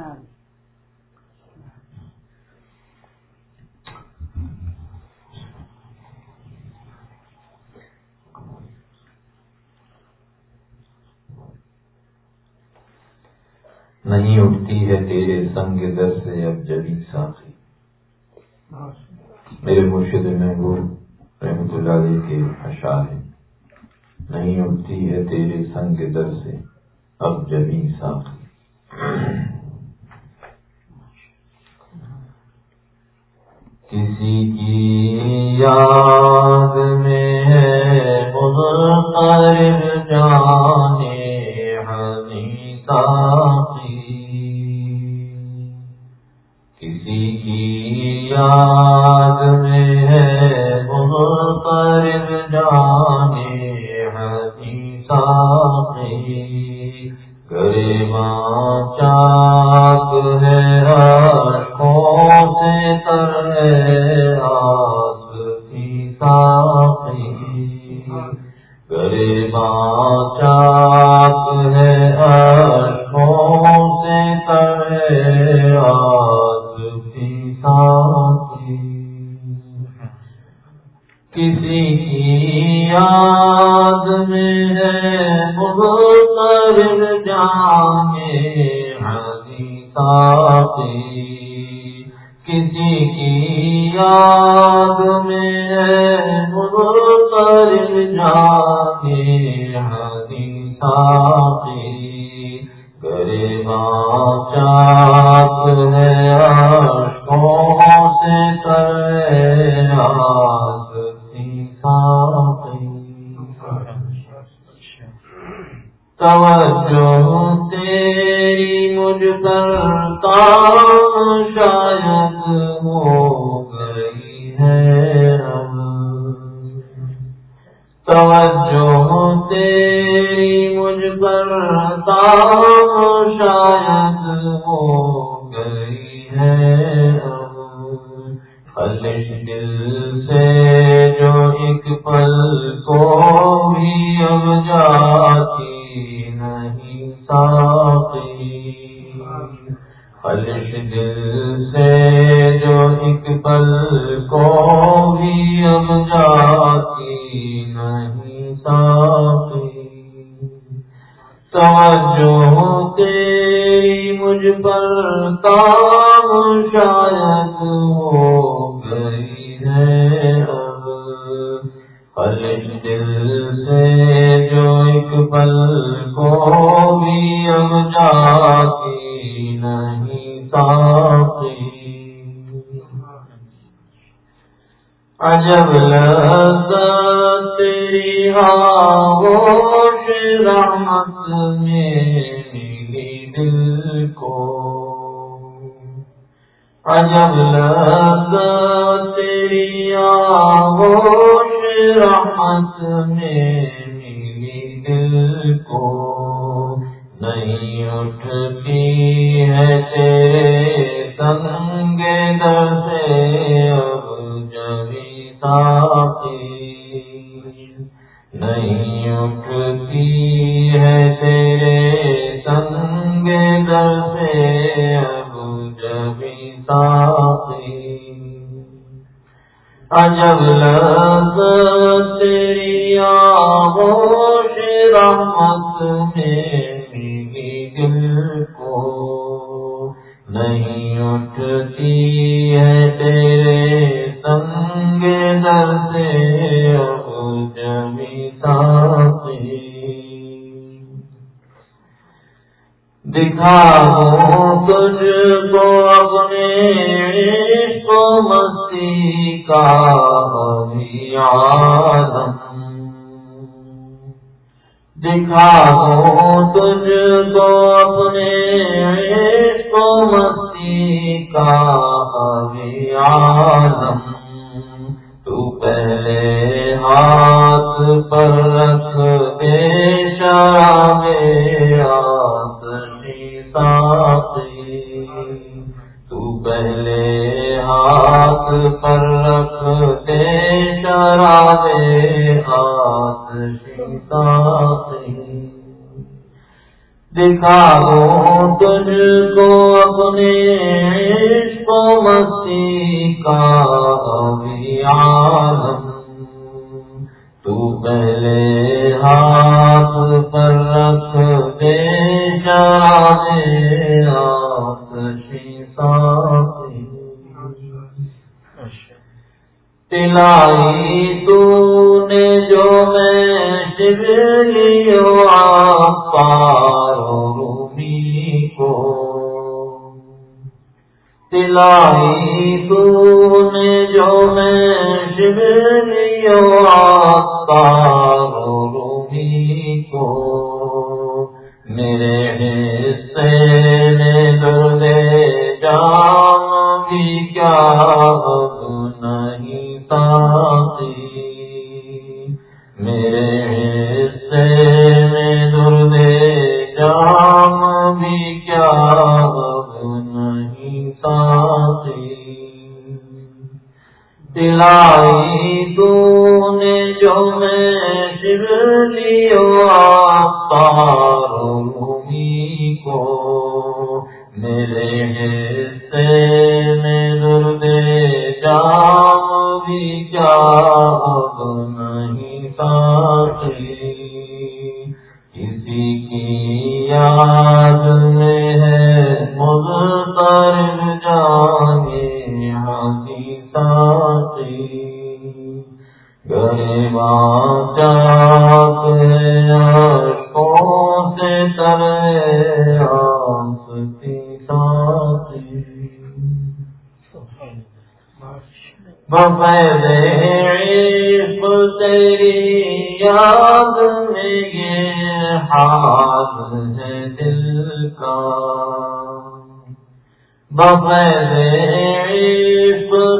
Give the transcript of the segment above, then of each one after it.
الرحمن نہیں اٹھتی ہے تیرے سنگ در سے اب جبھی ساخی۔ میرے مرشد محبوب رحمت اللہ علیہ کے اشار ہیں۔ نہیں اٹھتی ہے تیرے سنگ در سے اب جبھی ساخی۔ خاموش رحمت میں ہوں تجھ کو اپنے کو مستی کا ابھی عالم۔ تو پہلے ہاتھ پر رکھ دے شام ساتھی تو پہلے ہاتھ پر رکھ دے شراب دکھا دو تجھ کو اپنے عشق و مستی کا عالم تو پہلے ہاتھ پر رکھ دے جانے تلائی تو نے جو میں شبلیو پارو رومی تلائی تو نے جو میں شبلیو نے جو میں شر لیو پارو کو میرے حصے میں درد جام بھی کیا نہیں ساتھی کسی کی یاد میں ہے مزتر جانے ہنسی ساتھی گریبا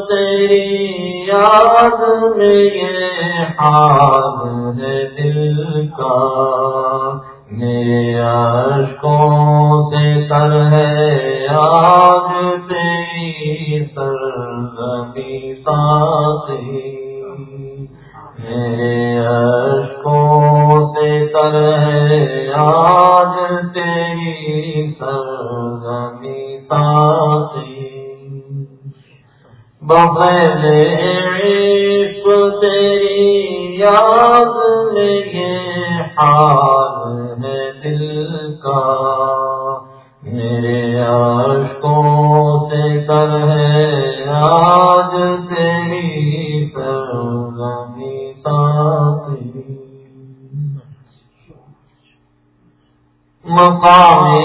تیری یاد میں یہ حال ہے دل کا مقام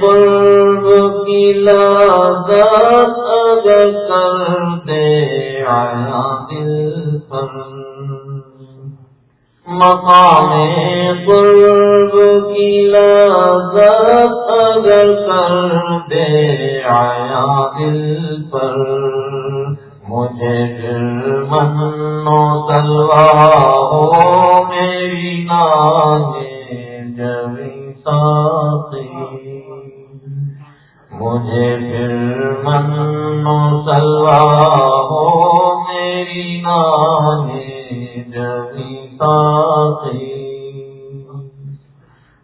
قرب کی لذت اگر کر دے آیا دل پر۔ مقام قرب کی لذت اگر کر دے آیا دل پر۔ مجھے پھر منو تلوا ہو میری نانے جبی ساتھی۔ مجھے پھر منو تلوا ہو میری نانے جبی ساتھی۔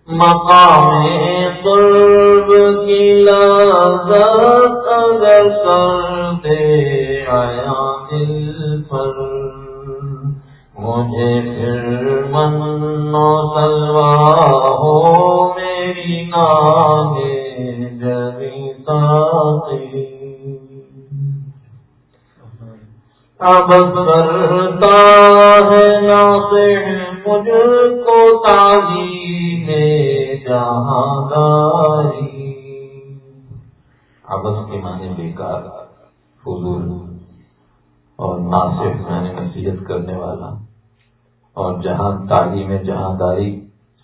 مقام قرب کی لذت اگر کر دے آیا دل پر۔ مجھے پھر من سلوا ہو میری نانے جبی ساتھی اب کرتا ہے ناصر مجھ کو تاجی میں جہاں گاری ابس کے معنی بیکار، فضول اور ناصف میں نصیحت کرنے والا اور جہاں تعلیم جہاں داری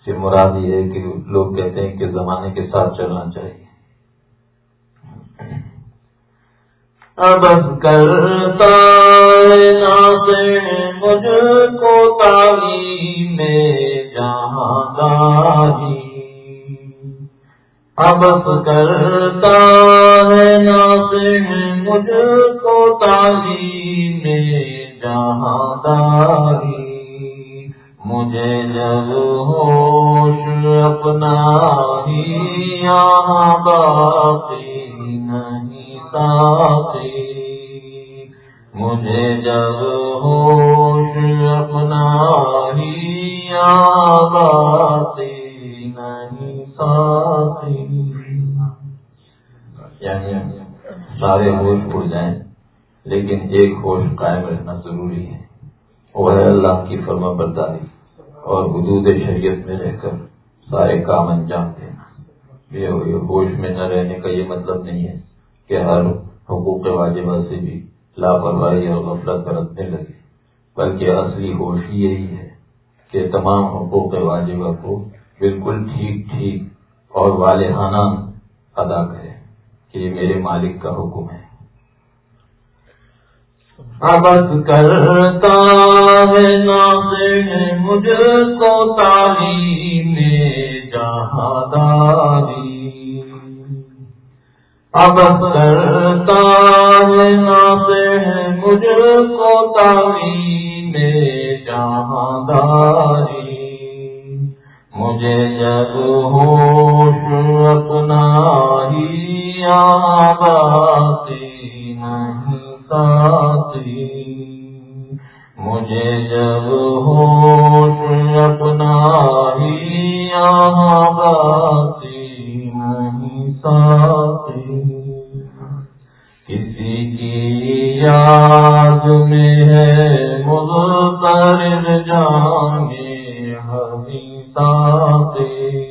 سے مراد یہ ہے کہ لوگ کہتے ہیں کہ زمانے کے ساتھ چلنا چاہیے۔ اب کرتا مجھ کو تعلیم جہاں داری اب کرتا ہے ناصر مجھ کو تعلیم جہاں داری مجھے جب ہوش اپنا ہی یہاں باقی نہیں ساتھی مجھے جب ہوش اپنا ہی یہاں باقی نہیں ساتھی یعنی سارے ہوش اڑ جائیں، لیکن ایک ہوش قائم رہنا ضروری ہے۔ وہ ہے اللہ کی فرما برداری۔ اور حدود شریعت میں رہ کر سارے کام انجام دینا۔ یہ ہوش میں نہ رہنے کا یہ مطلب نہیں ہے کہ ہر حقوق واجبہ سے بھی لاپرواہی اور غفلت برتنے لگے، بلکہ اصلی ہوش یہی ہے کہ تمام حقوق واجبہ کو بالکل ٹھیک ٹھیک اور والہانہ ادا کرے کہ یہ میرے مالک کا حکم ہے۔ ابد کرتا ہے ناصر مجھ کو تعلیم جہاں داری ابد کرتا ہے ناصر مجھ کو تعلیم جہاں داری مجھے جب ہوش اپنا ہی آباتی نہیں ساتھی۔ مجھے جب ہوش اپنا ہی آباتی نہیں ساتھی۔ کسی کی یاد میں ہے مضطرب جانے ہمیں ساتھی۔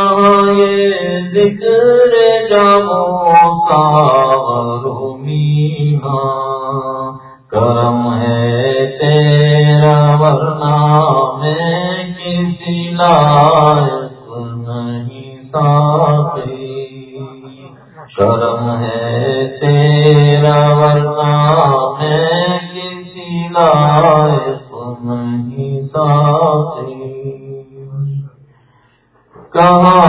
ذکر جاؤ سارو کرم ہے تیرا ورنہ میں کسی لائق نہیں ساتھی کرم ہے تیرا ورنہ میں کسی لائق نہیں ساتھی کہاں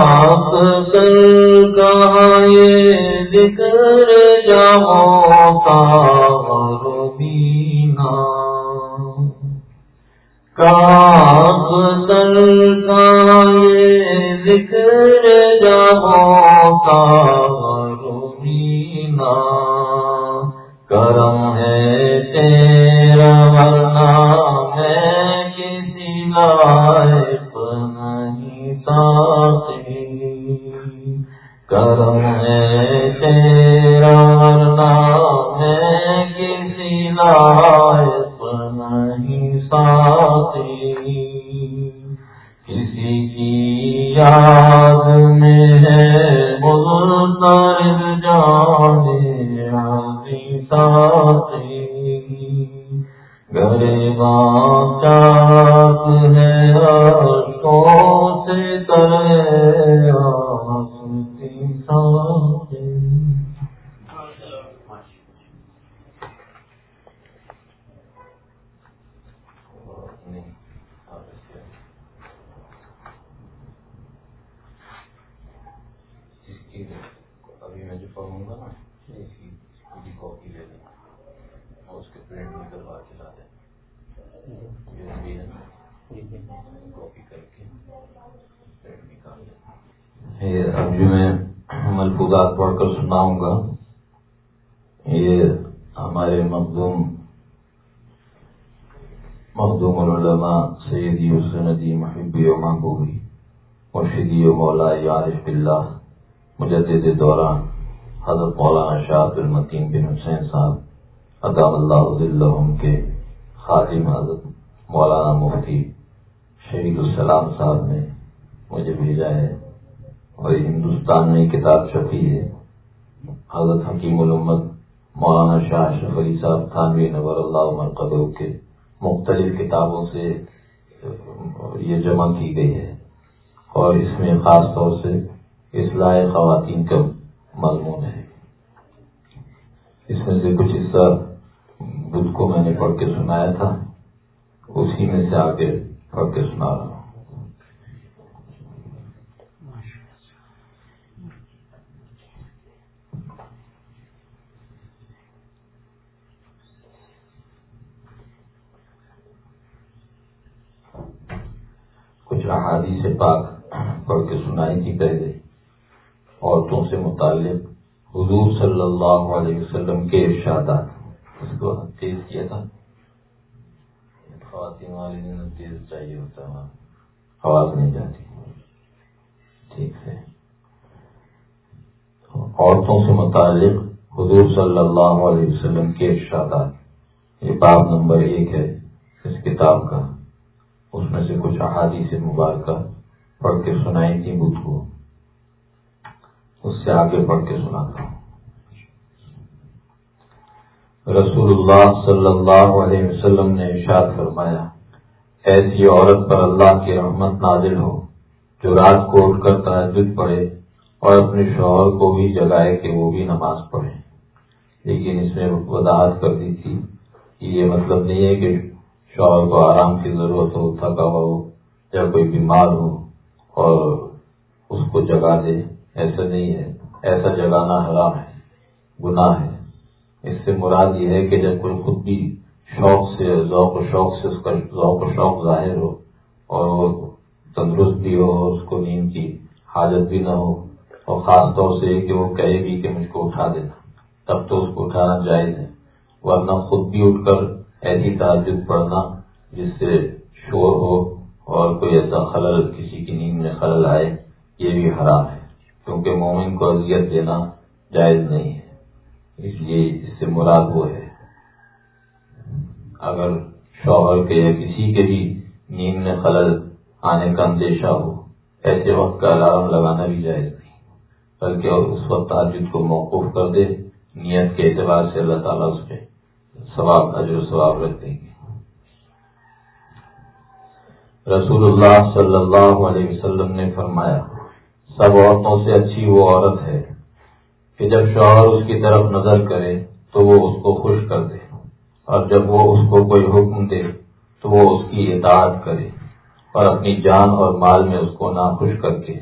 لائق نہیں ساتھی۔ کسی کی یاد میں ہے مضطرب جانے آدھی ساتھی غریباں چاک ہے عرشوں سے ترے آستی ساتھی ابھی میں جو پڑھوں گا نا اس کی پوری کاپی لے لیں اور اس کے پرنٹ نکلوا کے لا دیں جو بھی ہے نا کاپی کر کے پرنٹ نکال دیں اب جو میں ملفوظات پڑھ کر سناؤں گا یہ ہمارے مخدوم مخدوم العلماء سیدی و سندی محبی و محبوبی مرشدی و مولا یارف اللہ مجدد دوران حضرت مولانا شاہ المتین بن حسین صاحب ادام اللہ کے خادم حضرت مولانا مفتی شہید السلام صاحب نے مجھے بھیجا ہے اور ہندوستان میں کتاب چھپی ہے۔ حضرت حکیم الامت مولانا شاہ اشرف علی صاحب تھانوی نور اللہ مرکز کے مختلف کتابوں سے یہ جمع کی گئی ہے۔ اور اس میں خاص طور سے اصلاح خواتین کا مضمون ہے۔ اس میں سے کچھ حصہ بدھ کو میں نے پڑھ کے سنایا تھا، اسی میں سے آگے پڑھ کے سنا رہا ہوں کچھ احادیث پاک پڑھ کے سنائی تھی پہلے۔ عورتوں سے متعلق حضور صلی اللہ علیہ وسلم کے ارشادات۔ اس کو تیز کیا تھا؟ خواتین والی دن تیز چاہیے ہوتا ہے۔ آواز نہیں جاتی۔ ٹھیک ہے۔ عورتوں سے متعلق حضور صلی اللہ علیہ وسلم کے ارشادات۔ یہ باب نمبر ایک ہے اس کتاب کا۔ اس میں سے کچھ احادیث مبارکہ پڑھ کے سنائی تھی بدھ کو۔ اس سے آگے پڑھ کے سناتا ہوں۔ رسول اللہ صلی اللہ علیہ وسلم نے ارشاد فرمایا، ایسی عورت پر اللہ کی رحمت نازل ہو، جو رات کو اٹھ کر تحجد پڑھے اور اپنے شوہر کو بھی جگائے کہ وہ بھی نماز پڑھے۔ لیکن اس میں وضاحت کر دی تھی کہ یہ مطلب نہیں ہے کہ شوہر کو آرام کی ضرورت ہو، تھکا ہو، یا کوئی بیمار ہو اور اس کو جگا دے، ایسا نہیں ہے۔ ایسا جگانا حرام ہے، گناہ ہے۔ اس سے مراد یہ ہے کہ جب کوئی خود بھی شوق سے، ذوق و شوق سے اس کا، ذوق و شوق ظاہر ہو اور وہ تندرست بھی ہو اس کو نیند کی حاجت بھی نہ ہو اور خاص طور سے کہ وہ کہے بھی کہ مجھ کو اٹھا دینا، تب تو اس کو اٹھانا جائز ہے۔ ورنہ خود بھی اٹھ کر ایسی تعجب پڑھنا جس سے شور ہو اور کوئی ایسا خلل کسی کی نیند میں خلل آئے، یہ بھی حرام ہے، کیونکہ مومن کو اذیت دینا جائز نہیں ہے۔ اس لیے اس سے مراد وہ ہے۔ اگر شوہر کے یا کسی کے بھی نیند میں خلل آنے کا اندیشہ ہو، ایسے وقت کا الارم لگانا بھی جائز نہیں۔ بلکہ اور اس وقت تعجد کو موقف کر دے، نیت کے اعتبار سے اللہ تعالیٰ اس پہ ثواب اجر و ثواب رکھ دیں گے رسول اللہ صلی اللہ علیہ وسلم نے فرمایا، سب عورتوں سے اچھی وہ عورت ہے کہ جب شوہر اس کی طرف نظر کرے تو وہ اس کو خوش کر دے، اور جب وہ اس کو کوئی حکم دے تو وہ اس کی اطاعت کرے، اور اپنی جان اور مال میں اس کو ناخوش کر کے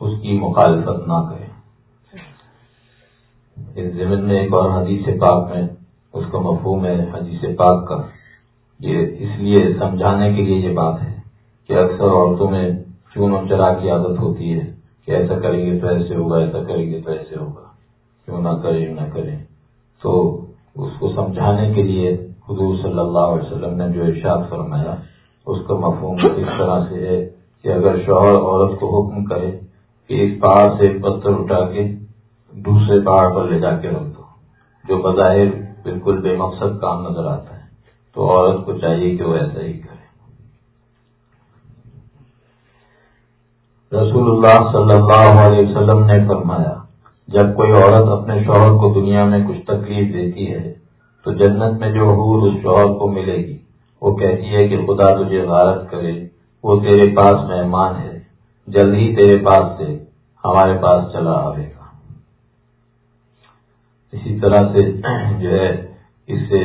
اس کی مخالفت نہ کرے۔ اس زمین میں ایک اور حدیث پاک میں اس کا مفہوم ہے حدیث پاک کا۔ یہ اس لیے سمجھانے کے لیے یہ بات ہے کہ اکثر عورتوں میں چون اور چرا کی عادت ہوتی ہے کہ ایسا کریں گے تو ایسے ہوگا، ایسا کریں گے تو ایسے ہوگا۔ کیوں نہ کریں نہ کریں۔ تو اس کو سمجھانے کے لیے حضور صلی اللہ علیہ وسلم نے جو ارشاد فرمایا، اس کا مفہوم اس طرح سے ہے کہ اگر شوہر عورت کو حکم کرے کہ اس پہاڑ سے پتھر اٹھا کے دوسرے پہاڑ پر لے جا کے رکھ دو، جو بظاہر بالکل بے مقصد کام نظر آتا ہے۔ تو عورت کو چاہیے کہ وہ ایسا ہی کرے۔ رسول اللہ صلی اللہ علیہ وسلم نے فرمایا، جب کوئی عورت اپنے شوہر کو دنیا میں کچھ تکلیف دیتی ہے، تو جنت میں جو حور اس شوہر کو ملے گی، وہ کہتی ہے کہ خدا تجھے غارت کرے، وہ تیرے پاس مہمان ہے، جلد ہی تیرے پاس سے ہمارے پاس چلا آئے گا۔ اسی طرح سے جو ہے، اس سے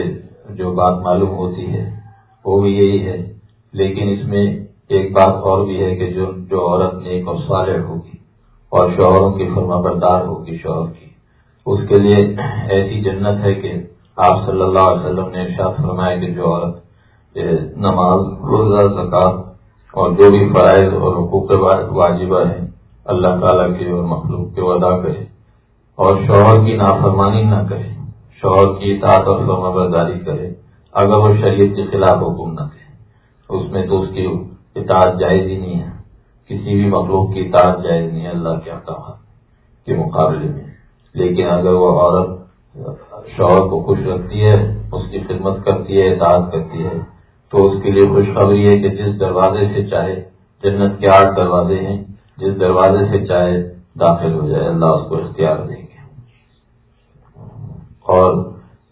جو بات معلوم ہوتی ہے، وہ بھی یہی ہے۔ لیکن اس میں ایک بات اور بھی ہے کہ جو جو عورت نیک اور صالح ہوگی اور شوہروں کی فرما بردار ہوگی شوہر کی، اس کے لیے ایسی جنت ہے کہ آپ صلی اللہ علیہ وسلم نے ارشاد فرمایا کہ جو عورت نماز، روزہ زکات اور جو بھی فرائض اور حقوق واجبہ ہیں، اللہ تعالیٰ کے اور مخلوق کے ادا کرے۔ اور شوہر کی نافرمانی نہ کرے، شوہر کی اطاعت اور فرما برداری کرے، اگر وہ شریعت کے خلاف حکم نہ دے۔ اس میں تو اس کی اطاعت جائز ہی نہیں ہے۔ کسی بھی مخلوق کی اطاعت جائز نہیں اللہ کے احکامات کے مقابلے میں۔ لیکن اگر وہ عورت شوہر کو خوش رکھتی ہے، اس کی خدمت کرتی ہے، اطاعت کرتی ہے، تو اس کے لیے خوشخبری ہے کہ جس دروازے سے چاہے جنت کے آٹھ دروازے ہیں، جس دروازے سے چاہے داخل ہو جائے، اللہ اس کو اختیار دیں گے اور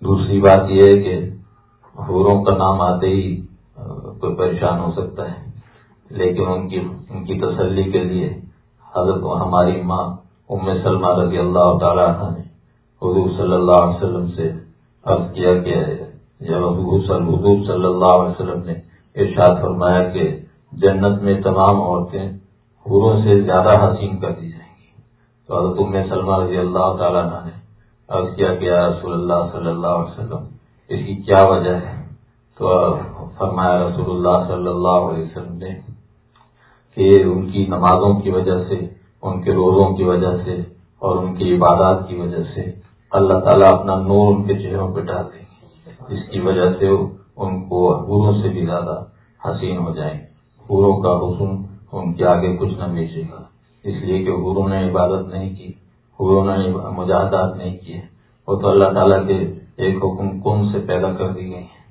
دوسری بات یہ ہے کہ حوروں کا نام آتے ہی کوئی پریشان ہو سکتا ہے۔ لیکن ان کی ان کی تسلی کے لیے حضرت ہماری ماں ام سلمہ رضی اللہ تعالیٰ نے حضور صلی اللہ علیہ وسلم سے عرض کیا کہ جب حضور صلی اللہ علیہ وسلم نے ارشاد فرمایا کہ جنت میں تمام عورتیں حوروں سے زیادہ حسین کر دی جائیں گی۔ تو حضرت ام سلمہ رضی اللہ تعالیٰ نے عرض کیا کہ رسول اللہ صلی اللہ علیہ وسلم، اس کی کیا وجہ ہے؟ تو فرمایا رسول اللہ صلی اللہ علیہ وسلم نے کہ ان کی نمازوں کی وجہ سے، ان کے روزوں کی وجہ سے اور ان کی عبادات کی وجہ سے اللہ تعالیٰ اپنا نور ان کے چہروں پہ ڈال دیں گے۔ جس کی وجہ سے ان کو حوروں سے بھی زیادہ حسین ہو جائیں۔ حوروں کا حسن ان کے آگے کچھ نہ بیچے گا۔ اس لیے کہ حوروں نے عبادت نہیں کی۔ حوروں نے مجاہدات نہیں کیے وہ تو اللہ تعالیٰ کے ایک حکم کن سے پیدا کر دی گئی ہیں۔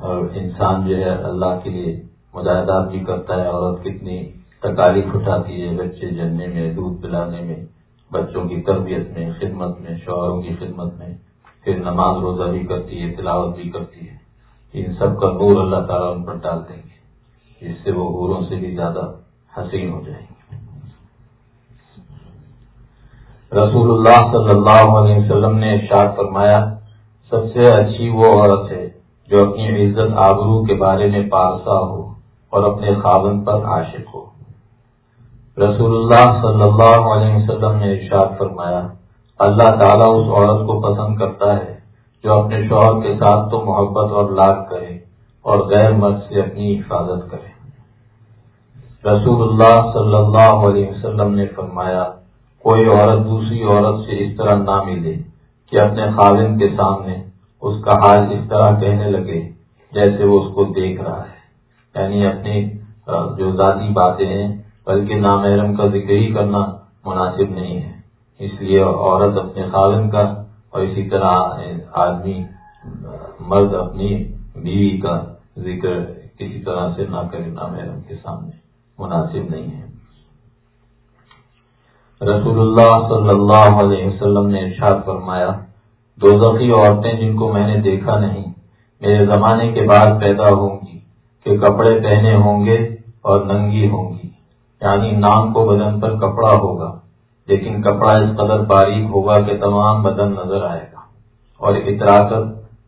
اور انسان جو ہے اللہ کے لیے مجاہدات بھی کرتا ہے، عورت کتنی تکالیف اٹھاتی ہے بچے جننے میں، دودھ پلانے میں، بچوں کی تربیت میں، خدمت میں، شوہروں کی خدمت میں۔ پھر نماز روزہ بھی کرتی ہے، تلاوت بھی کرتی ہے۔ ان سب کا نور اللہ تعالیٰ ان پر ڈال دیں گے۔ اس سے وہ گوروں سے بھی زیادہ حسین ہو جائیں گے۔ رسول اللہ صلی اللہ علیہ وسلم نے ارشاد فرمایا، سب سے اچھی وہ عورت ہے جو اپنی عزت آبرو کے بارے میں پارسا ہو اور اپنے خاون پر عاشق ہو۔ رسول اللہ صلی اللہ علیہ وسلم نے ارشاد فرمایا، اللہ تعالیٰ اس عورت کو پسند کرتا ہے جو اپنے شوہر کے ساتھ تو محبت اور لاگ کرے اور غیر مرد سے اپنی حفاظت کرے۔ رسول اللہ صلی اللہ علیہ وسلم نے فرمایا کوئی عورت دوسری عورت سے اس طرح نہ ملے کہ اپنے خاوند کے سامنے اس کا حال اس طرح کہنے لگے جیسے وہ اس کو دیکھ رہا ہے۔ یعنی اپنی جو ذاتی باتیں ہیں، بلکہ نامحرم کا ذکر ہی کرنا مناسب نہیں ہے۔ اس لیے عورت اپنے خالن کا اور اسی طرح آدمی مرد اپنی بیوی کا ذکر کسی طرح سے نہ کرے نامحرم کے سامنے، مناسب نہیں ہے۔ رسول اللہ صلی اللہ علیہ وسلم نے ارشاد فرمایا، دو ذخی عورتیں جن کو میں نے دیکھا نہیں، میرے زمانے کے بعد پیدا ہوں گی، کہ کپڑے پہنے ہوں گے اور ننگی ہوں گی۔ یعنی نام کو بدن پر کپڑا ہوگا، لیکن کپڑا اس قدر باریک ہوگا کہ تمام بدن نظر آئے گا۔ اور اترا کر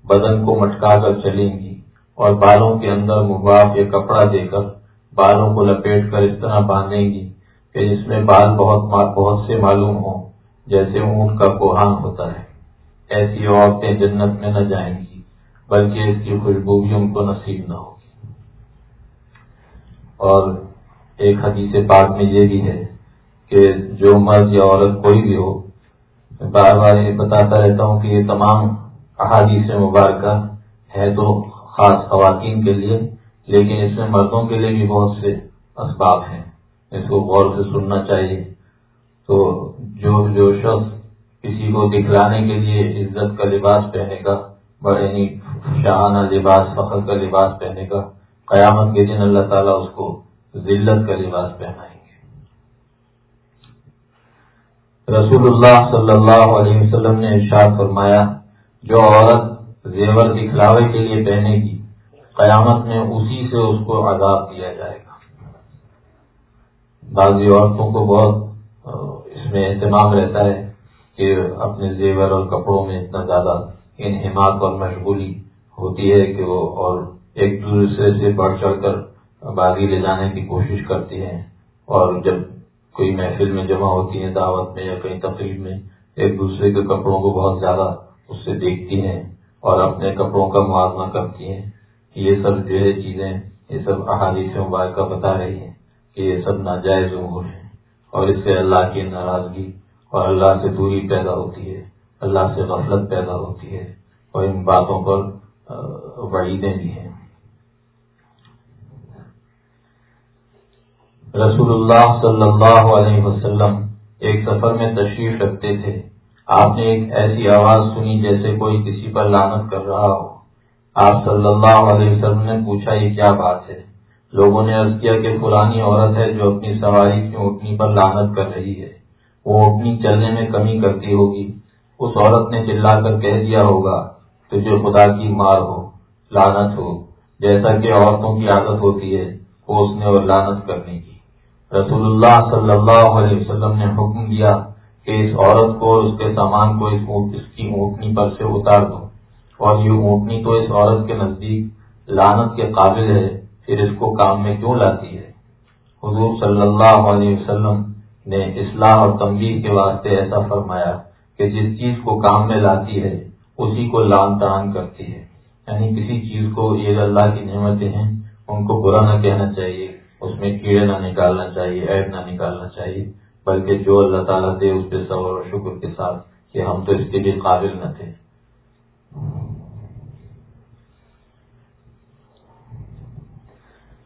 بدن کو مٹکا کر چلیں گی اور بالوں کے اندر مباف یا کپڑا دے کر بالوں کو لپیٹ کر اس طرح باندھیں گی۔ کہ جس میں بال بہت بہت سے معلوم ہوں، جیسے اونٹ کا کوہان ہوتا ہے۔ ایسی عورتیں جنت میں نہ جائیں گی، بلکہ اس کی خوشبو بھی ان کو نصیب نہ ہوگی۔ اور ایک حدیث پاک میں یہ بھی ہے کہ جو مرد یا عورت کوئی بھی ہو، میں بار بار یہ بتاتا رہتا ہوں کہ یہ تمام احادیث مبارکہ ہے تو خاص خواتین کے لیے، لیکن اس میں مردوں کے لیے بھی بہت سے اسباب ہیں۔ اس کو غور سے سننا چاہیے۔ تو جو جو شخص کسی کو دکھلانے کے لیے عزت کا لباس پہنے گا بڑے یعنی شہانہ لباس، فخر کا لباس پہنے گا، قیامت کے دن اللہ تعالیٰ اس کو ذلت کا لباس پہنائیں گے۔ رسول اللہ صلی اللہ علیہ وسلم نے ارشاد فرمایا، جو عورت زیور دکھلاوے کے لیے پہنے گی، قیامت میں اسی سے اس کو عذاب دیا جائے گا۔ بعض عورتوں کو بہت اس میں اہتمام رہتا ہے کہ اپنے زیور اور کپڑوں میں اتنا زیادہ انہمات اور مشغولی ہوتی ہے کہ وہ اور ایک دوسرے سے بڑھ چڑھ کر بازی لے جانے کی کوشش کرتی ہیں۔ اور جب کوئی محفل میں جمع ہوتی ہیں دعوت میں یا کہیں تقریب میں، ایک دوسرے کے کپڑوں کو بہت زیادہ اس سے دیکھتی ہیں اور اپنے کپڑوں کا موازنہ کرتی ہیں۔ یہ سب جو ہے چیزیں، یہ سب احادیث مبارکہ بتا رہی ہیں۔ کہ یہ سب ناجائز امور ہیں اور اس سے اللہ کی ناراضگی اور اللہ سے دوری پیدا ہوتی ہے، اللہ سے غفلت پیدا ہوتی ہے اور ان باتوں پر وعیدیں بھی ہیں۔ رسول اللہ صلی اللہ علیہ وسلم ایک سفر میں تشریف رکھتے تھے۔ آپ نے ایک ایسی آواز سنی جیسے کوئی کسی پر لانت کر رہا ہو۔ آپ صلی اللہ علیہ وسلم نے پوچھا، یہ کیا بات ہے؟ لوگوں نے عرض کیا کہ پرانی عورت ہے جو اپنی سواری کی اٹھنی پر لانت کر رہی ہے۔ وہ اٹھنی چلنے میں کمی کرتی ہوگی۔ اس عورت نے چلا کر کہہ دیا ہوگا، تجھے خدا کی مار ہو لانت ہو۔ جیسا کہ عورتوں کی عادت ہوتی ہے کوسنے اور لانت کرنے کی۔ رسول اللہ صلی اللہ علیہ وسلم نے حکم دیا کہ اس عورت کو اور اس کے سامان کو اس کی اونٹنی پر سے اتار دو۔ اور یہ اونٹنی تو اس عورت کے نزدیک لانت کے قابل ہے۔ پھر اس کو کام میں کیوں لاتی ہے؟ حضور صلی اللہ علیہ وسلم نے اصلاح اور تنبیہ کے واسطے ایسا فرمایا کہ جس چیز کو کام میں لاتی ہے، اسی کو لان تان کرتی ہے۔ یعنی کسی چیز کو یہ اللہ کی نعمتیں ہیں، ان کو برا نہ کہنا چاہیے، اس میں کیڑے نہ نکالنا چاہیے، ایڈ نہ نکالنا چاہیے، بلکہ جو اللہ تعالیٰ دے، اس پہ صبر و شکر کے ساتھ کہ ہم تو اس کے لیے قابل نہ تھے۔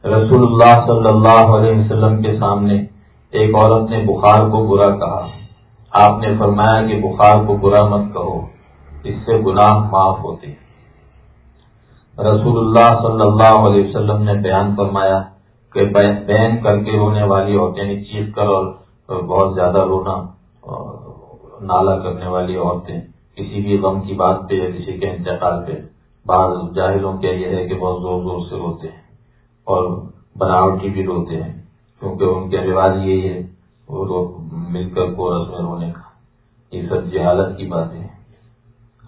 رسول اللہ صلی اللہ علیہ وسلم کے سامنے ایک عورت نے بخار کو برا کہا۔ آپ نے فرمایا کہ بخار کو برا مت کہو، اس سے گناہ معاف ہوتے رسول اللہ صلی اللہ علیہ وسلم نے بیان فرمایا کہ بین کر کے رونے والی عورتیں یعنی چیخ کر اور بہت زیادہ رونا نالا کرنے والی عورتیں، کسی بھی غم کی بات پہ یا کسی کے انتقال پہ۔ بعض جاہلوں کے یہ ہے کہ بہت زور زور سے روتے ہیں۔ اور بناوٹی بھی روتے ہیں، کیونکہ ان کے رواج یہی ہے، وہ مل کر کورس میں رونے کا۔ یہ سب جہالت کی باتیں ہیں۔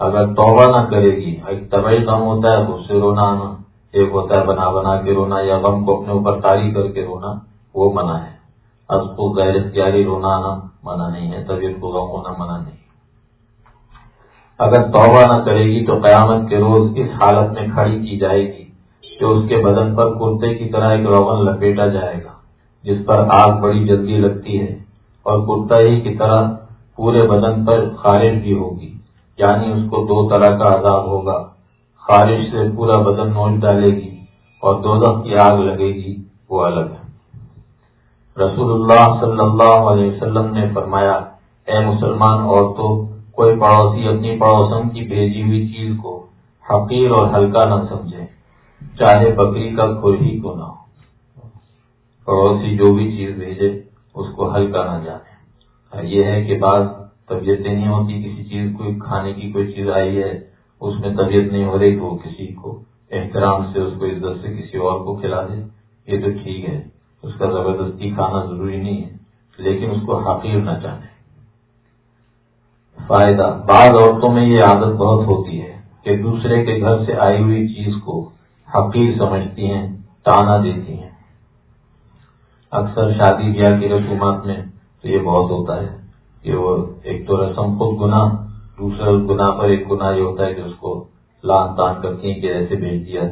اگر توبہ نہ کرے گی، ایک طبعی غم ہوتا ہے اس سے رونا آنا ایک ہوتا ہے بنا بنا کے رونا یا غم کو اپنے اوپر تاری کر کے رونا، وہ منع ہے۔ اب کو غیر اختیاری رونا آنا منع نہیں ہے، طبیعت کو غم ہونا منع نہیں۔ اگر توبہ نہ کرے گی تو قیامت کے روز اس حالت میں کھڑی کی جائے گی۔ کہ اس کے بدن پر کرتے کی طرح ایک روغن لپیٹا جائے گا، جس پر آگ بڑی جلدی لگتی ہے اور کرتا ہی کی طرح پورے بدن پر خارج بھی ہوگی یعنی اس کو دو طرح کا عذاب ہوگا۔ خارش سے پورا بدن نوچ ڈالے گی اور دو کی آگ لگے گی، وہ الگ ہے۔ رسول اللہ صلی اللہ علیہ وسلم نے فرمایا، اے مسلمان عورتوں کوئی پڑوسی اپنی پڑوسن کی بھیجی ہوئی چیز کو حقیر اور ہلکا نہ سمجھے۔ چاہے بکری کا کھر ہی کو نہ ہو، پڑوسی جو بھی چیز بھیجے، اس کو ہلکا نہ جانے یہ ہے کہ بعض طبیعتیں نہیں ہوتی، کسی چیز کوئی کھانے کی کوئی چیز آئی ہے، اس میں طبیعت نہیں ہو رہی تو وہ کسی کو احترام سے، اس کو عزت سے کسی اور کو کھلا دے۔ یہ تو ٹھیک ہے، اس کا زبردستی کھانا ضروری نہیں ہے، لیکن اس کو حقیر نہ چاہے فائدہ، بعض عورتوں میں یہ عادت بہت ہوتی ہے کہ دوسرے کے گھر سے آئی ہوئی چیز کو حقیر سمجھتی ہیں، تانا دیتی ہیں۔ اکثر شادی بیاہ کی رسومات میں تو یہ بہت ہوتا ہے کہ وہ ایک تو رسم خود گناہ، دوسرا گناہ پر ایک گناہ یہ ہوتا ہے کہ اس کو لان تان کرتی ہیں کہ ایسے بھیج دیا،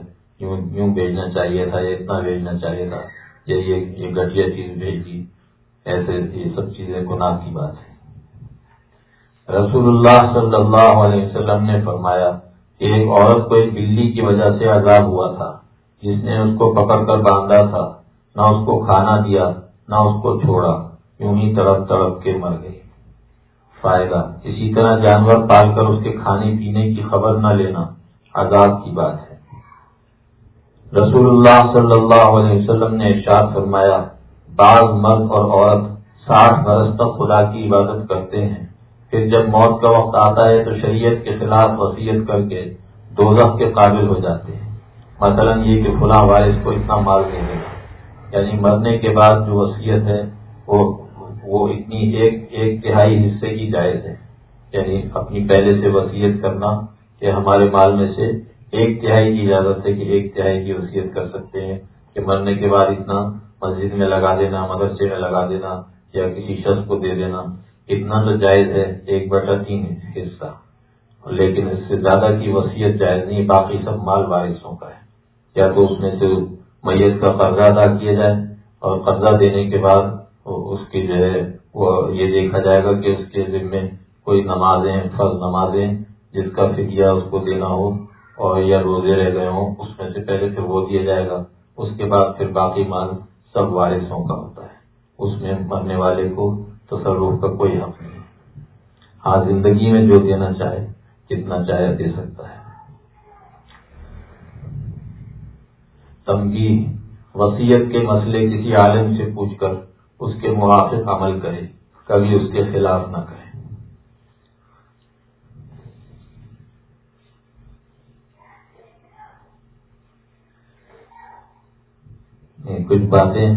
یوں یوں بھیجنا چاہیے تھا یا اتنا بھیجنا چاہیے تھا یا یہ گٹیا چیز بھیج دی، ایسے یہ سب چیزیں گناہ کی بات ہے رسول اللہ صلی اللہ علیہ وسلم نے فرمایا ایک عورت کو ایک بلی کی وجہ سے عذاب ہوا تھا، جس نے اس کو پکڑ کر باندھا تھا، نہ اس کو کھانا دیا، نہ اس کو چھوڑا، یوں ہی تڑپ تڑپ کے مر گئی۔ فائدہ، اسی طرح جانور پال کر اس کے کھانے پینے کی خبر نہ لینا عذاب کی بات ہے۔ رسول اللہ صلی اللہ علیہ وسلم نے ارشاد فرمایا، بعض مرد اور عورت ساٹھ برس تک خدا کی عبادت کرتے ہیں۔ پھر جب موت کا وقت آتا ہے تو شریعت کے خلاف وصیت کر کے دو کے قابل ہو جاتے ہیں۔ مثلا یہ کہ فلاں وارث کو اتنا مال دے گا یعنی مرنے کے بعد جو وصیت ہے، وہ وہ اتنی ایک ایک تہائی حصے کی جائز ہے۔ یعنی اپنی پہلے سے وصیت کرنا کہ ہمارے مال میں سے ایک تہائی کی اجازت ہے کہ ایک تہائی کی وصیت کر سکتے ہیں کہ مرنے کے بعد اتنا مسجد میں لگا دینا، مدرسے میں لگا دینا یا کسی شخص کو دے دینا۔ اتنا تو جائز ہے، ایک بٹا تین حصہ لیکن اس سے زیادہ کی وصیت جائز نہیں، باقی سب مال وارثوں کا ہے۔ یا تو اس میں سے میت کا قرضہ ادا کیا جائے اور قرضہ دینے کے بعد اس کی جو ہے، وہ یہ دیکھا جائے گا کہ اس کے ذمے کوئی نمازیں، فرض نمازیں، جس کا فدیہ اس کو دینا ہو اور یا روزے رہ گئے ہوں، اس میں سے پہلے پھر وہ دیا جائے گا۔ اس کے بعد پھر باقی مال سب وارثوں کا ہوتا ہے۔ اس میں مرنے والے کو تصرف کا کوئی حق نہیں۔ ہاں زندگی میں جو دینا چاہے کتنا چاہے دے سکتا ہے۔ تمگی وسیعت کے مسئلے کسی عالم سے پوچھ کر اس کے موافق عمل کرے، کبھی اس کے خلاف نہ کرے۔ کچھ باتیں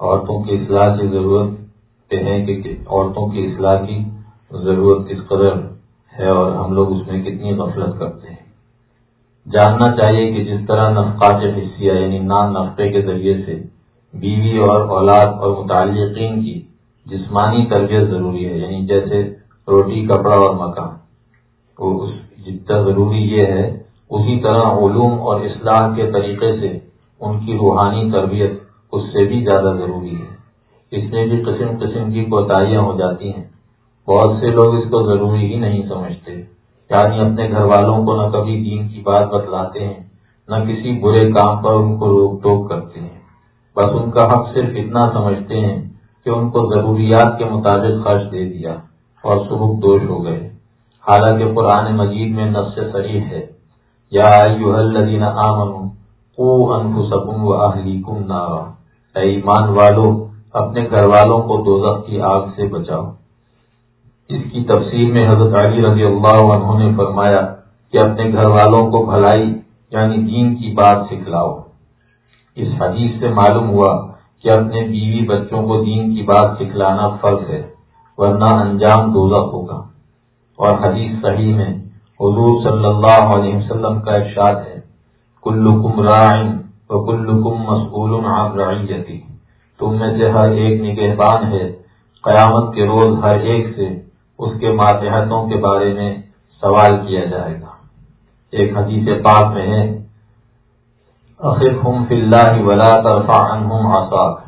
عورتوں کی اصلاح کی ضرورت ہے کہ عورتوں کی اصلاح کی ضرورت کس قدر ہے اور ہم لوگ اس میں کتنی غفلت کرتے ہیں۔ جاننا چاہیے کہ جس طرح نفقات حصیہ یعنی نان نفقے کے ذریعے سے بیوی اور اولاد اور متعلقین کی جسمانی تربیت ضروری ہے یعنی جیسے روٹی، کپڑا اور مکان۔ جتنا ضروری یہ ہے، اسی طرح علوم اور اصلاح کے طریقے سے ان کی روحانی تربیت اس سے بھی زیادہ ضروری ہے۔ اس میں بھی قسم قسم کی کوتاہیاں ہو جاتی ہیں۔ بہت سے لوگ اس کو ضروری ہی نہیں سمجھتے۔ یعنی اپنے گھر والوں کو نہ کبھی دین کی بات بتلاتے ہیں، نہ کسی برے کام پر ان کو روک ٹوک کرتے ہیں۔ بس ان کا حق صرف اتنا سمجھتے ہیں کہ ان کو ضروریات کے مطابق خرچ دے دیا اور سبک دوش ہو گئے۔ حالانکہ قرآن مجید میں نفس سریح ہے، یا انفسکم و نارا۔ اے ایمان والو اپنے گھر والوں کو دوزخ کی آگ سے بچاؤ۔ اس کی تفسیر میں حضرت علی رضی اللہ عنہ نے فرمایا کہ اپنے گھر والوں کو بھلائی یعنی دین کی بات سکھلاؤ اس حدیث سے معلوم ہوا کہ اپنے بیوی بچوں کو دین کی بات سکھلانا فرض ہے، ورنہ انجام دوزخ ہوگا۔ اور حدیث صحیح میں حضور صلی اللہ علیہ وسلم کا ارشاد ہے، کلکم رائن و کلکم مسکول رعیتی تم میں سے ہر ایک نگہبان ہے۔ قیامت کے روز ہر ایک سے اس کے ماتحتوں کے بارے میں سوال کیا جائے گا۔ ایک حدیث پاک میں ہے فی اللہ ولا طرفا انہم آساک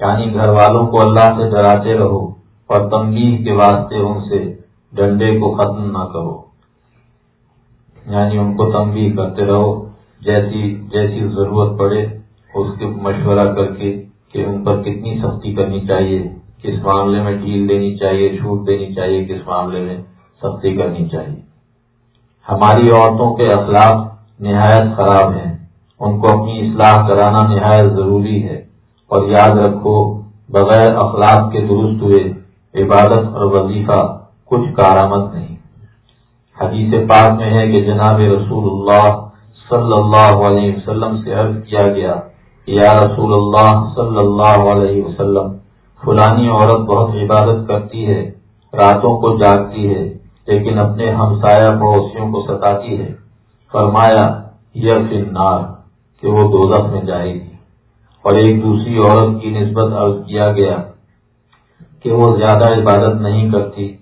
یعنی گھر والوں کو اللہ سے ڈراتے رہو اور تنبیہ کے واسطے ان سے ڈنڈے کو ختم نہ کرو۔ یعنی ان کو تنبیہ کرتے رہو، جیسی جیسی ضرورت پڑے، اس کے مشورہ کر کے کہ ان پر کتنی سختی کرنی چاہیے، کس معاملے میں ڈھیل دینی چاہیے چھوٹ دینی چاہیے، کس معاملے میں سختی کرنی چاہیے۔ ہماری عورتوں کے اخلاق نہایت خراب ہیں۔ ان کو اپنی اصلاح کرانا نہایت ضروری ہے۔ اور یاد رکھو، بغیر اخلاق کے درست ہوئے، عبادت اور وظیفہ کچھ کارآمد نہیں۔ حدیث پاک میں ہے کہ جناب رسول اللہ صلی اللہ علیہ وسلم سے عرض کیا گیا یا رسول اللہ صلی اللہ علیہ وسلم، فلانی عورت بہت عبادت کرتی ہے، راتوں کو جاگتی ہے، لیکن اپنے ہمسایہ پڑوسیوں کو ستاتی ہے۔ فرمایا، یہ نار کہ وہ دولت میں جائے گی۔ اور ایک دوسری عورت کی نسبت عرض کیا گیا کہ وہ زیادہ عبادت نہیں کرتی،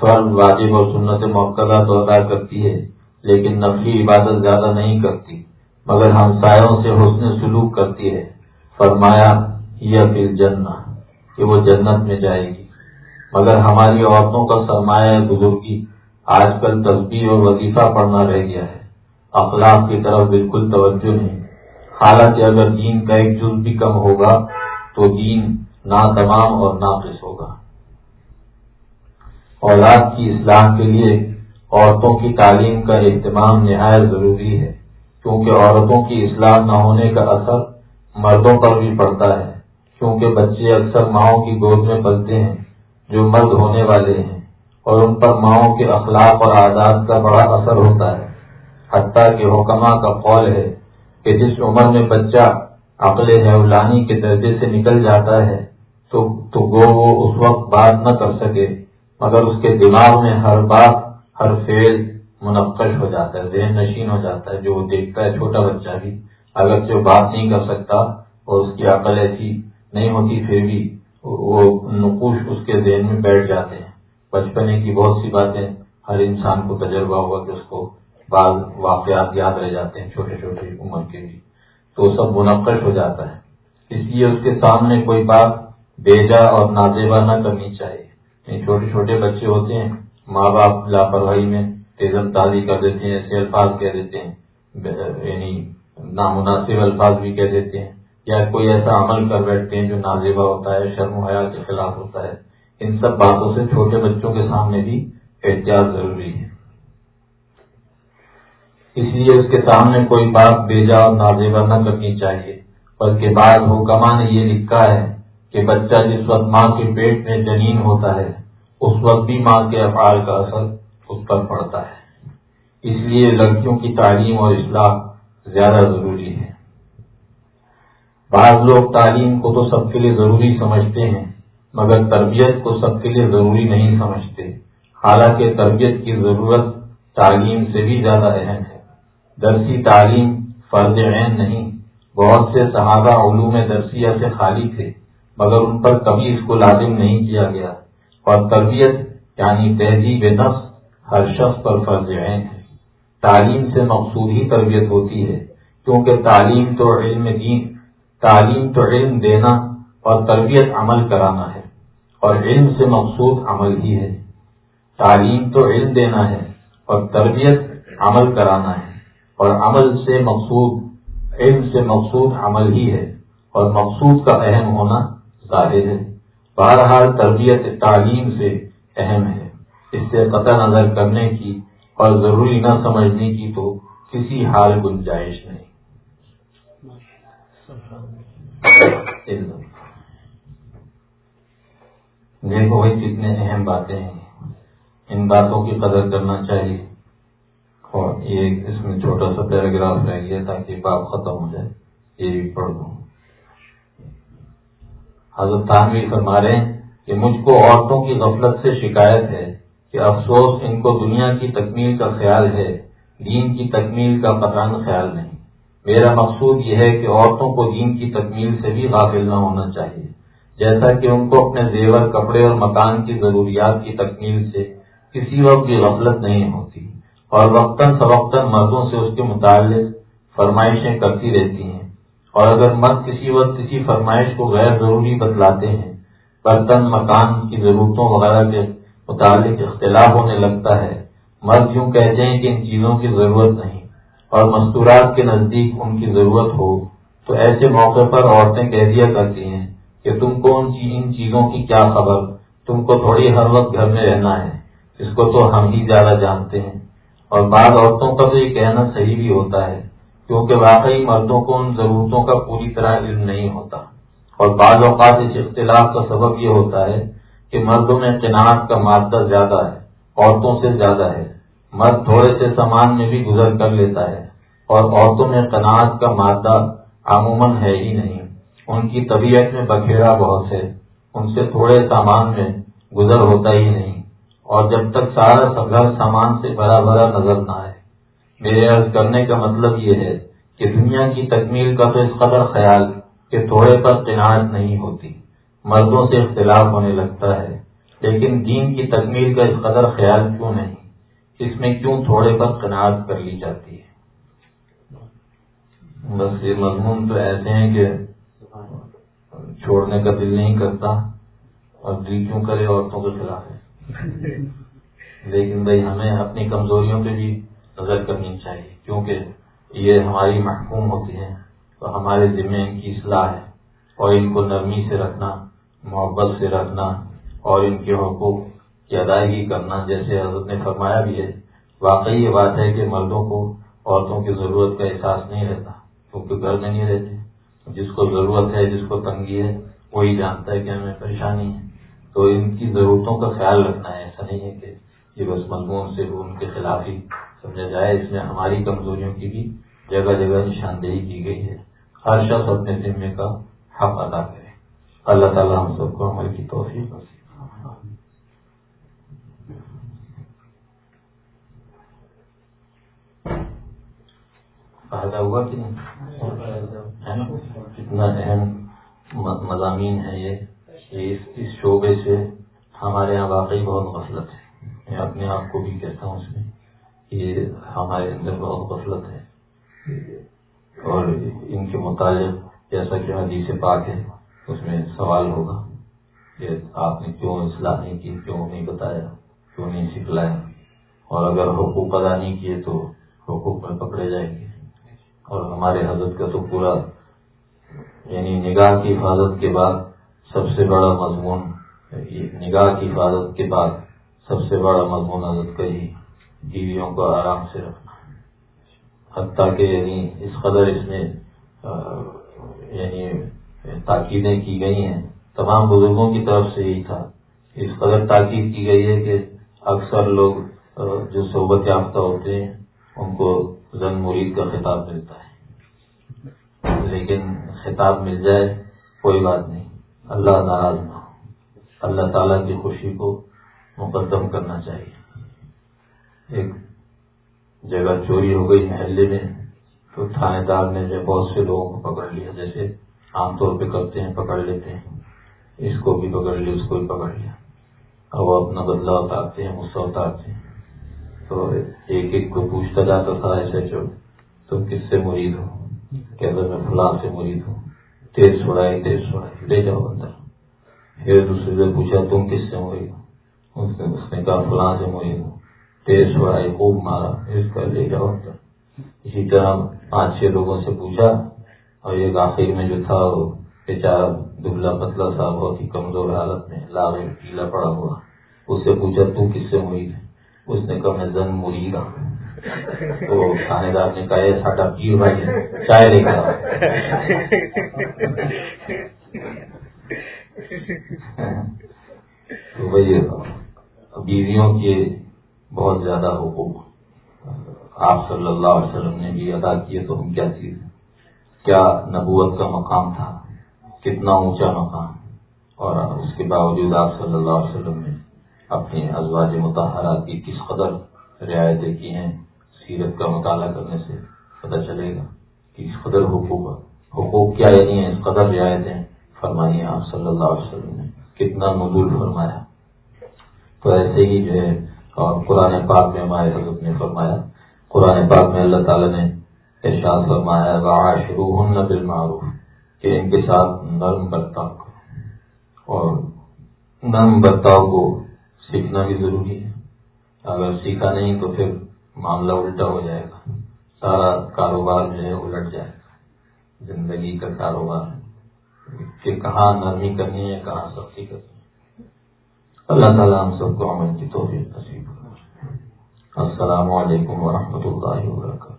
فرض، واجب اور سنت موقع تو ادا کرتی ہے، لیکن نفلی عبادت زیادہ نہیں کرتی۔ مگر ہمسایوں سے حسن سلوک کرتی ہے۔ فرمایا، یہ پھر جنہ کہ وہ جنت میں جائے گی۔ مگر ہماری عورتوں کا سرمایہ بزرگی۔ آج کل تصویر اور وظیفہ پڑھنا رہ گیا ہے۔ اخلاق کی طرف بالکل توجہ نہیں۔ حالانکہ اگر دین کا ایک جز بھی کم ہوگا، تو دین نہ تمام اور ناقص ہوگا۔ اولاد کی اصلاح کے لیے عورتوں کی تعلیم کا اہتمام نہایت ضروری ہے۔ کیونکہ عورتوں کی اصلاح نہ ہونے کا اثر مردوں پر بھی پڑتا ہے، کیونکہ بچے اکثر ماؤں کی گود میں پلتے ہیں جو مرد ہونے والے ہیں اور ان پر ماؤں کے اخلاق اور عادات کا بڑا اثر ہوتا ہے۔ حتیٰ کہ حکمہ کا قول ہے کہ جس عمر میں بچہ عقل نیولانی کے درجے سے نکل جاتا ہے، تو تو گو وہ اس وقت بات نہ کر سکے، مگر اس کے دماغ میں ہر بات، ہر فیل منقش ہو جاتا ہے، ذہن نشین ہو جاتا ہے، جو وہ دیکھتا ہے، چھوٹا بچہ بھی۔ اگر جو بات نہیں کر سکتا اور اس کی عقل ایسی نہیں ہوتی، پھر بھی وہ نقوش اس کے ذہن میں بیٹھ جاتے ہیں۔ بچپنے کی بہت سی باتیں ہر انسان کو تجربہ ہوا کہ اس کو بعض واقعات یاد رہ جاتے ہیں چھوٹے چھوٹے عمر کے بھی۔ تو سب منقش ہو جاتا ہے۔ اس لیے اس کے سامنے کوئی بات بیجا اور نازیبا نہ کرنی چاہیے۔ چھوٹے چھوٹے بچے ہوتے ہیں، ماں باپ لاپرواہی میں تیزم تازی کر دیتے ہیں، ایسے الفاظ کہہ دیتے ہیں یعنی نامناسب الفاظ بھی کہہ دیتے ہیں۔ یا کوئی ایسا عمل کر بیٹھتے ہیں جو نازیبا ہوتا ہے، شرم و حیا کے خلاف ہوتا ہے۔ ان سب باتوں سے چھوٹے بچوں کے سامنے بھی احتیاط ضروری ہے۔ اس لیے اس کے سامنے کوئی بات بیجا اور نازیبا نہ کرنی چاہیے۔ بلکہ بعض حکما نے یہ لکھا ہے کہ بچہ جس وقت ماں کے پیٹ میں جنین ہوتا ہے، اس وقت بھی ماں کے افعال کا اثر پر پڑتا ہے۔ اس لیے لڑکیوں کی تعلیم اور اصلاح زیادہ ضروری ہے۔ بعض لوگ تعلیم کو تو سب کے لیے ضروری سمجھتے ہیں، مگر تربیت کو سب کے لیے ضروری نہیں سمجھتے۔ حالانکہ تربیت کی ضرورت تعلیم سے بھی زیادہ اہم ہے۔ درسی تعلیم فرض عین نہیں، بہت سے صحابہ علوم درسیہ سے خالی تھے، مگر ان پر کبھی اس کو لازم نہیں کیا گیا۔ اور تربیت یعنی تہذیب نفس ہر شخص پر فرض عین ہے۔ تعلیم سے مقصود ہی تربیت ہوتی ہے، کیونکہ تعلیم تو علم دین، تعلیم تو علم دینا اور تربیت عمل کرانا ہے، اور علم سے مقصود عمل ہی ہے۔ تعلیم تو علم دینا ہے اور تربیت عمل کرانا ہے، اور عمل سے مقصود، علم سے مقصود عمل ہی ہے، اور مقصود کا اہم ہونا ظاہر ہے۔ بہرحال تربیت تعلیم سے اہم ہے۔ اس سے قطع نظر کرنے کی اور ضروری نہ سمجھنے کی تو کسی حال گنجائش نہیں۔ دیکھو بھائی کتنے اہم باتیں ہیں۔ ان باتوں کی قدر کرنا چاہیے۔ اور یہ اس میں چھوٹا سا پیراگراف رہ گیا تاکہ بات ختم ہو جائے۔ یہ بھی پڑھ دوں حضرت تانوی فرما رہے ہیں کہ مجھ کو عورتوں کی غفلت سے شکایت ہے۔ کہ افسوس ان کو دنیا کی تکمیل کا خیال ہے، دین کی تکمیل کا پتان خیال نہیں۔ میرا مقصود یہ ہے کہ عورتوں کو دین کی تکمیل سے بھی غافل نہ ہونا چاہیے، جیسا کہ ان کو اپنے زیور، کپڑے اور مکان کی ضروریات کی تکمیل سے کسی وقت کی غفلت نہیں ہوتی۔ اور وقتاً فوقتاً مردوں سے اس کے متعلق فرمائشیں کرتی رہتی ہیں۔ اور اگر مرد کسی وقت کسی فرمائش کو غیر ضروری بتلاتے ہیں، برتن، مکان کی ضرورتوں وغیرہ کے متعلق اختلاف ہونے لگتا ہے۔ مرد یوں کہتے ہیں کہ ان چیزوں کی ضرورت نہیں اور مستورات کے نزدیک ان کی ضرورت ہو۔ تو ایسے موقع پر عورتیں کہہ دیا کرتی ہیں کہ تم کو ان چیزوں کی کیا خبر؟ تم کو تھوڑی ہر وقت گھر میں رہنا ہے۔ اس کو تو ہم ہی زیادہ جانتے ہیں۔ اور بعض عورتوں کا تو یہ کہنا صحیح بھی ہوتا ہے، کیونکہ واقعی مردوں کو ان ضرورتوں کا پوری طرح علم نہیں ہوتا۔ اور بعض اوقات اس اختلاف کا سبب یہ ہوتا ہے کہ مردوں میں قناعت کا مادہ زیادہ ہے، عورتوں سے زیادہ ہے۔ مرد تھوڑے سے سامان میں بھی گزر کر لیتا ہے۔ اور عورتوں میں قناعت کا مادہ عموماً ہے ہی نہیں۔ ان کی طبیعت میں بکھیرا بہت ہے۔ ان سے تھوڑے سامان میں گزر ہوتا ہی نہیں۔ اور جب تک سارا گھر سامان سے بھرا بھرا نظر نہ آئے۔ میرے عرض کرنے کا مطلب یہ ہے کہ دنیا کی تکمیل کا تو اس قدر خیال کہ تھوڑے پر قناعت نہیں ہوتی۔ مردوں سے اختلاف ہونے لگتا ہے، لیکن دین کی تکمیل کا اس قدر خیال کیوں نہیں؟ اس میں کیوں تھوڑے پر قناعت کر لی جاتی ہے؟ بس یہ مضمون تو ایسے ہیں کہ چھوڑنے کا دل نہیں کرتا اور دل کیوں کرے عورتوں کے خلاف؟ ہے لیکن بھائی ہمیں اپنی کمزوریوں پہ بھی نظر کرنی چاہیے، کیونکہ یہ ہماری محکوم ہوتی ہیں تو ہمارے ذمہ ان کی اصلاح ہے اور ان کو نرمی سے رکھنا محبت سے رکھنا اور ان کے حقوق کی ادائیگی کرنا جیسے حضرت نے فرمایا بھی ہے۔ واقعی یہ بات ہے کہ مردوں کو عورتوں کی ضرورت کا احساس نہیں رہتا، کیونکہ گھر میں نہیں رہتے۔ جس کو ضرورت ہے، جس کو تنگی ہے، وہی جانتا ہے کہ ہمیں پریشانی ہے۔ تو ان کی ضرورتوں کا خیال رکھنا ہے۔ ایسا نہیں ہے کہ یہ بس مضمون سے ان کے خلاف ہی سمجھا جائے۔ اس میں ہماری کمزوریوں کی بھی جگہ جگہ نشاندہی کی گئی ہے۔ ہر شخص اپنے ذمے کا حق ادا کرے۔ اللہ تعالیٰ ہم سب کو عمل کی توفیق فائدہ ہوا کہ نہیں؟ کتنا اہم مضامین ہے یہ اس شعبے سے ہمارے یہاں واقعی بہت غفلت ہے۔ میں اپنے آپ کو بھی کہتا ہوں اس میں یہ ہمارے اندر بہت غفلت ہے۔ اور ان کے متعلق جیسا کہ حدیث پاک ہے اس میں سوال ہوگا کہ آپ نے کیوں اصلاح نہیں کی، کیوں نہیں بتایا، کیوں نہیں سکھلایا؟ اور اگر حقوق ادا نہیں کیے تو حقوق میں پکڑے جائیں گے۔ اور ہمارے حضرت کا تو پورا یعنی نگاہ کی حفاظت کے بعد سب سے بڑا مضمون یعنی نگاہ کی حفاظت کے بعد سب سے بڑا مضمون حضرت کا ہی بیویوں کو آرام سے رکھنا۔ حتیٰ کہ یعنی اس قدر اس میں یعنی تاکیدیں کی گئی ہیں۔ تمام بزرگوں کی طرف سے یہی تھا۔ اس قدر تاکید کی گئی ہے کہ اکثر لوگ جو صحبت یافتہ ہوتے ہیں، ان کو زن مرید کا خطاب ملتا ہے۔ لیکن خطاب مل جائے، کوئی بات نہیں۔ اللہ ناراض نہ ہو۔ اللہ تعالیٰ کی خوشی کو مقدم کرنا چاہیے۔ ایک جگہ چوری ہو گئی محلے میں، تو تھانے دار نے جو بہت سے لوگوں کو پکڑ لیا، جیسے عام طور پہ کرتے ہیں، پکڑ لیتے ہیں۔ اس کو بھی پکڑ لیا، اس کو بھی پکڑ لیا۔ اب وہ اپنا بدلا اتارتے ہیں، غصہ اتارتے ہیں۔ تو ایک ایک کو پوچھتا جاتا تھا، ایسے جو تم کس سے مرید ہو؟ کہ میں فلاں سے مرید ہوں۔ تیز چھوڑائے تیز چھوڑائے لے جاؤ اندر۔ پھر دوسرے سے پوچھا، تم کس سے مرید ہو؟ اس نے کہا، فلاں سے مرید ہوں۔ تیز چھوڑائے خوب مارا، اس کا لے جاؤ اندر۔ اسی طرح پانچ چھ لوگوں سے پوچھا اور ایک آخر میں جو تھا وہ بیچارا دبلا پتلا تھا بہت ہی کمزور حالت میں لاغ پیلا پڑا ہوا۔ اس سے پوچھا، تو کس سے مرید ہے؟ اس نے کہا، میں زن مرید ہوں تو تھانے دار نے کہا یہ ساٹا پیر بھائی؟ چائے لے کر تو بھائی بیویوں کے بہت زیادہ حقوق۔ آپ صلی اللہ علیہ وسلم نے بھی ادا کیے تو ہم کیا چیز؟ کیا نبوت کا مقام تھا؟ کتنا اونچا مقام؟ اور اس کے باوجود آپ صلی اللہ علیہ وسلم نے اپنے ازواج متحرات کی کس قدر رعایتیں کی ہیں؟ سیرت کا مطالعہ کرنے سے پتہ چلے گا کہ اس قدر حقوق حقوق کیا یعنی ہے اس قدر رعایتیں فرمائی ہیں آپ صلی اللہ علیہ وسلم نے۔ کتنا مدول فرمایا۔ تو ایسے ہی جو ہے اور قرآن پاک میں ہمارے حضرت نے فرمایا۔ قرآن پاک میں اللہ تعالیٰ نے ارشاد فرمایا شروع بالمعروف، کہ ان کے ساتھ نرم برتاؤ اور نرم برتاؤ کو سیکھنا بھی ضروری ہے۔ اگر سیکھا نہیں تو پھر معاملہ الٹا ہو جائے گا۔ سارا کاروبار جو ہے الٹ جائے گا۔ زندگی کا کاروبار کہ کہاں نرمی کرنی ہے، کہاں سختی کرنی ہے۔ اللہ تعالیٰ ہم سب کو عمل کی توفیق نصیب السلام علیکم ورحمۃ اللہ وبرکاتہ۔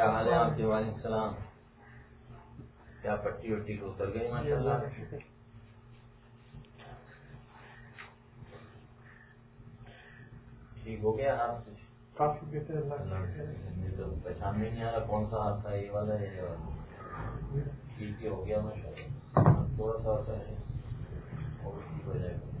کیا حال ہے آپ کے وعلیکم السلام؟ کیا پٹی وٹی کو اتر گئی ماشاء اللہ ٹھیک ہو گیا آپ پہچان میں نہیں آ رہا کون سا ہاتھ تھا یہ والا ہے یہ والا ٹھیک ہو گیا ماشاء اللہ تھوڑا سا ہوتا ہے اور ٹھیک ہو جائے گا۔